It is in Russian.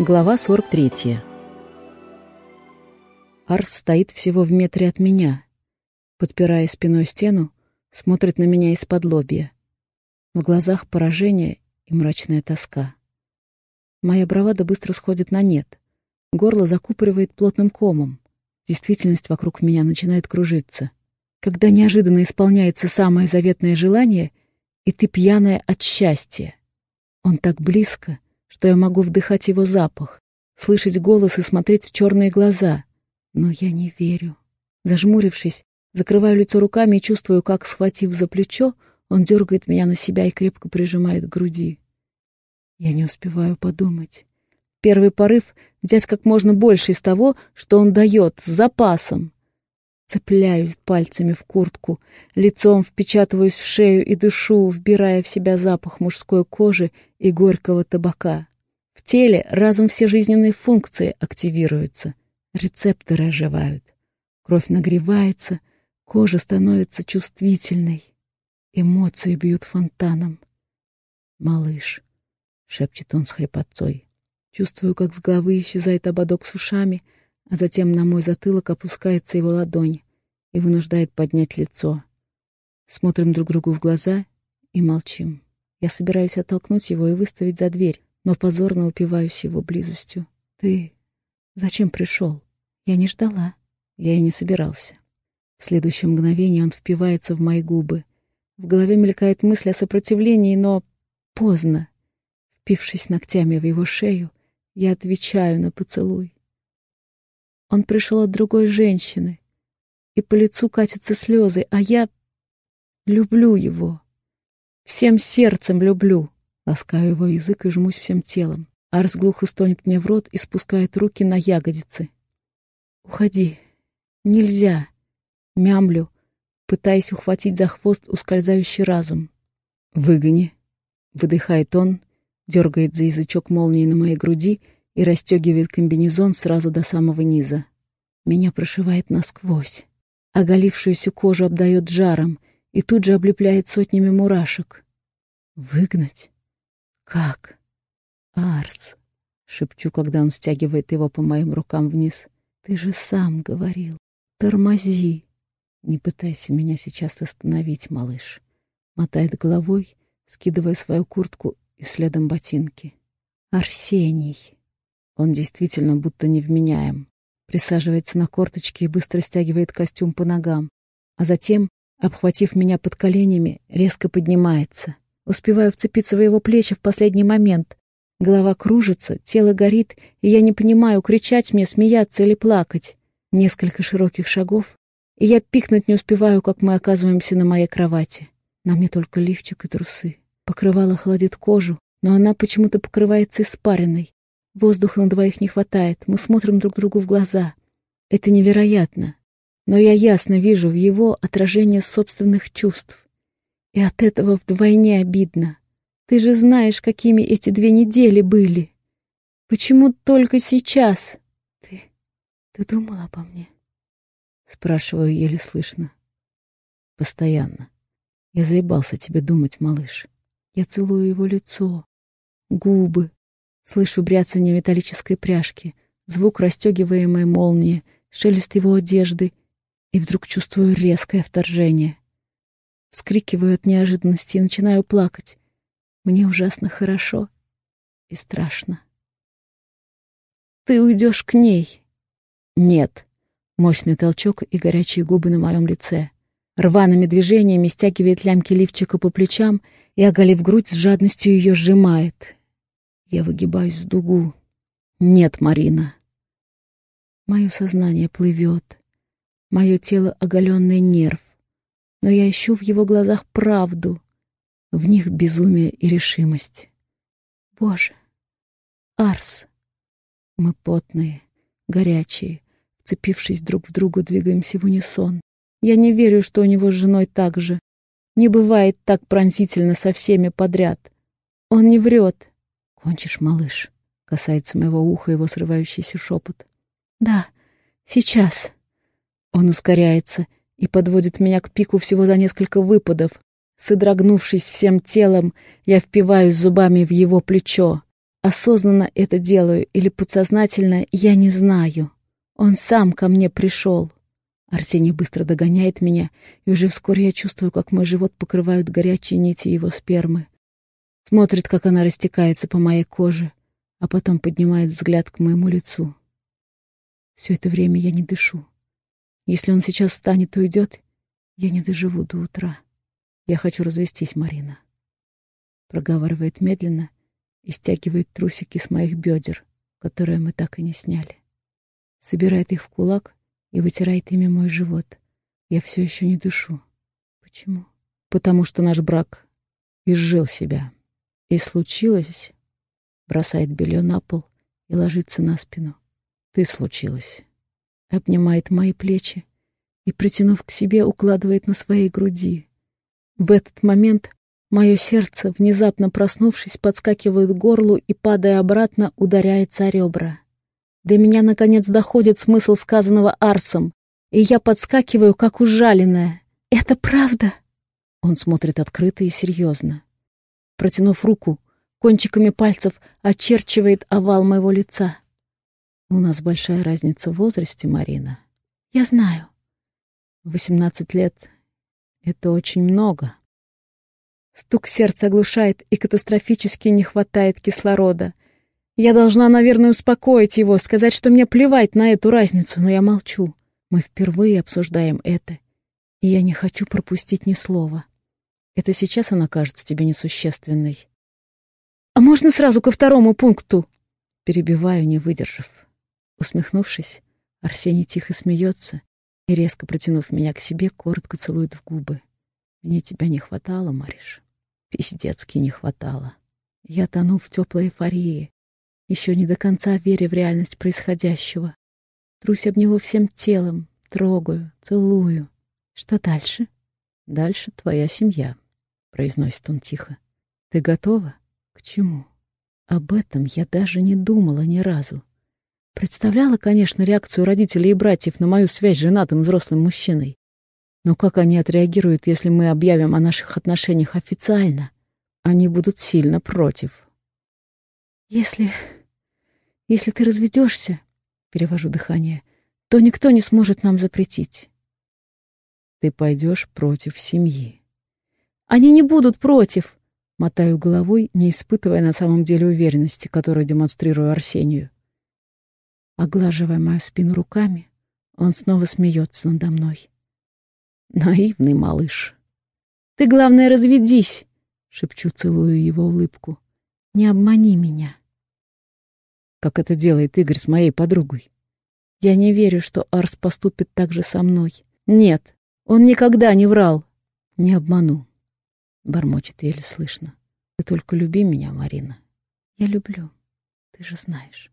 Глава 43. Арс стоит всего в метре от меня. Подпирая спиной стену, смотрит на меня из-под лобья. В глазах поражение и мрачная тоска. Моя бравада быстро сходит на нет. Горло закупоривает плотным комом. Действительность вокруг меня начинает кружиться. Когда неожиданно исполняется самое заветное желание, и ты пьяная от счастья. Он так близко, что я могу вдыхать его запах, слышать голос и смотреть в черные глаза. Но я не верю. Зажмурившись, закрываю лицо руками и чувствую, как, схватив за плечо, он дергает меня на себя и крепко прижимает к груди. Я не успеваю подумать. Первый порыв — взять как можно больше из того, что он дает, с запасом. Цепляюсь пальцами в куртку, лицом впечатываюсь в шею и дышу, вбирая в себя запах мужской кожи и горького табака. В теле разом все жизненные функции активируются, рецепторы оживают. Кровь нагревается, кожа становится чувствительной. Эмоции бьют фонтаном. «Малыш», — шепчет он с хрипотцой. Чувствую, как с головы исчезает ободок с ушами, а затем на мой затылок опускается его ладонь и вынуждает поднять лицо. Смотрим друг другу в глаза и молчим. Я собираюсь оттолкнуть его и выставить за дверь, но позорно упиваюсь его близостью. «Ты зачем пришел? Я не ждала. Я и не собирался». В следующее мгновение он впивается в мои губы. В голове мелькает мысль о сопротивлении, но поздно. Впившись ногтями в его шею, я отвечаю на поцелуй. Он пришел от другой женщины, и по лицу катятся слезы, а я люблю его. Всем сердцем люблю. Ласкаю его язык и жмусь всем телом. Арс глухо стонет мне в рот и спускает руки на ягодицы. «Уходи. Нельзя!» Мямлю, пытаясь ухватить за хвост ускользающий разум. «Выгони!» — выдыхает он, дергает за язычок молнии на моей груди и расстегивает комбинезон сразу до самого низа. Меня прошивает насквозь. Оголившуюся кожу обдает жаром и тут же облепляет сотнями мурашек. «Выгнать? Как?» «Арс!» — шепчу, когда он стягивает его по моим рукам вниз. «Ты же сам говорил. Тормози!» «Не пытайся меня сейчас восстановить, малыш!» Мотает головой, скидывая свою куртку и следом ботинки. «Арсений!» Он действительно будто невменяем. Присаживается на корточки и быстро стягивает костюм по ногам. А затем, обхватив меня под коленями, резко поднимается. Успеваю вцепиться в его плечи в последний момент. Голова кружится, тело горит, и я не понимаю, кричать мне, смеяться или плакать. Несколько широких шагов, и я пикнуть не успеваю, как мы оказываемся на моей кровати. На мне только лифчик и трусы. Покрывало холодит кожу, но она почему-то покрывается испариной. Воздуха на двоих не хватает, мы смотрим друг другу в глаза. Это невероятно, но я ясно вижу в его отражение собственных чувств. И от этого вдвойне обидно. Ты же знаешь, какими эти две недели были. Почему только сейчас? Ты... ты думал обо мне? Спрашиваю еле слышно. Постоянно. Я заебался тебе думать, малыш. Я целую его лицо, губы, слышу бряцание металлической пряжки, звук расстегиваемой молнии, шелест его одежды, и вдруг чувствую резкое вторжение. Вскрикиваю от неожиданности и начинаю плакать. Мне ужасно хорошо и страшно. «Ты уйдешь к ней?» «Нет». Мощный толчок и горячие губы на моем лице. Рваными движениями стягивает лямки лифчика по плечам и, оголив грудь, с жадностью ее сжимает. Я выгибаюсь в дугу. «Нет, Марина». Мое сознание плывет. Мое тело — оголенный нерв но я ищу в его глазах правду, в них безумие и решимость. Боже, Арс! Мы потные, горячие, вцепившись друг в друга, двигаемся в унисон. Я не верю, что у него с женой так же. Не бывает так пронзительно со всеми подряд. Он не врет. Кончишь, малыш? Касается моего уха его срывающийся шепот. Да, сейчас. Он ускоряется — и подводит меня к пику всего за несколько выпадов. Содрогнувшись всем телом, я впиваюсь зубами в его плечо. Осознанно это делаю или подсознательно, я не знаю. Он сам ко мне пришел. Арсений быстро догоняет меня, и уже вскоре я чувствую, как мой живот покрывают горячие нити его спермы. Смотрит, как она растекается по моей коже, а потом поднимает взгляд к моему лицу. Все это время я не дышу. Если он сейчас встанет и уйдет, я не доживу до утра. Я хочу развестись, Марина. Проговаривает медленно и стягивает трусики с моих бедер, которые мы так и не сняли. Собирает их в кулак и вытирает ими мой живот. Я все еще не дышу. Почему? Потому что наш брак изжил себя. И случилось... Бросает белье на пол и ложится на спину. Ты случилась. Обнимает мои плечи и, притянув к себе, укладывает на своей груди. В этот момент мое сердце, внезапно проснувшись, подскакивает к горлу и, падая обратно, ударяется о ребра. До меня, наконец, доходит смысл сказанного Арсом, и я подскакиваю, как ужаленная. «Это правда?» Он смотрит открыто и серьезно. Протянув руку, кончиками пальцев очерчивает овал моего лица. «У нас большая разница в возрасте, Марина». «Я знаю». «Восемнадцать лет — это очень много». Стук сердца оглушает, и катастрофически не хватает кислорода — я должна, наверное, успокоить его, сказать, что мне плевать на эту разницу, но я молчу. Мы впервые обсуждаем это, и я не хочу пропустить ни слова. Это сейчас она кажется тебе несущественной. «А можно сразу ко второму пункту?» Перебиваю, не выдержав. Усмехнувшись, Арсений тихо смеется и, резко протянув меня к себе, коротко целует в губы. «Мне тебя не хватало, Мариш. Пиздецки не хватало. Я тону в теплой эйфории, еще не до конца веря в реальность происходящего. Трусь об него всем телом, трогаю, целую. Что дальше? Дальше твоя семья, произносит он тихо. Ты готова? К чему? Об этом я даже не думала ни разу. Представляла, конечно, реакцию родителей и братьев на мою связь с женатым взрослым мужчиной. Но как они отреагируют, если мы объявим о наших отношениях официально? Они будут сильно против. Если если ты разведешься, перевожу дыхание, то никто не сможет нам запретить. Ты пойдешь против семьи. Они не будут против, мотаю головой, не испытывая на самом деле уверенности, которую демонстрирую Арсению. Оглаживая мою спину руками, он снова смеется надо мной. Наивный малыш. Ты, главное, разведись, шепчу, целую его улыбку. Не обмани меня как это делает Игорь с моей подругой. Я не верю, что Арс поступит так же со мной. Нет, он никогда не врал. Не обману. Бормочет еле слышно. Ты только люби меня, Марина. Я люблю. Ты же знаешь.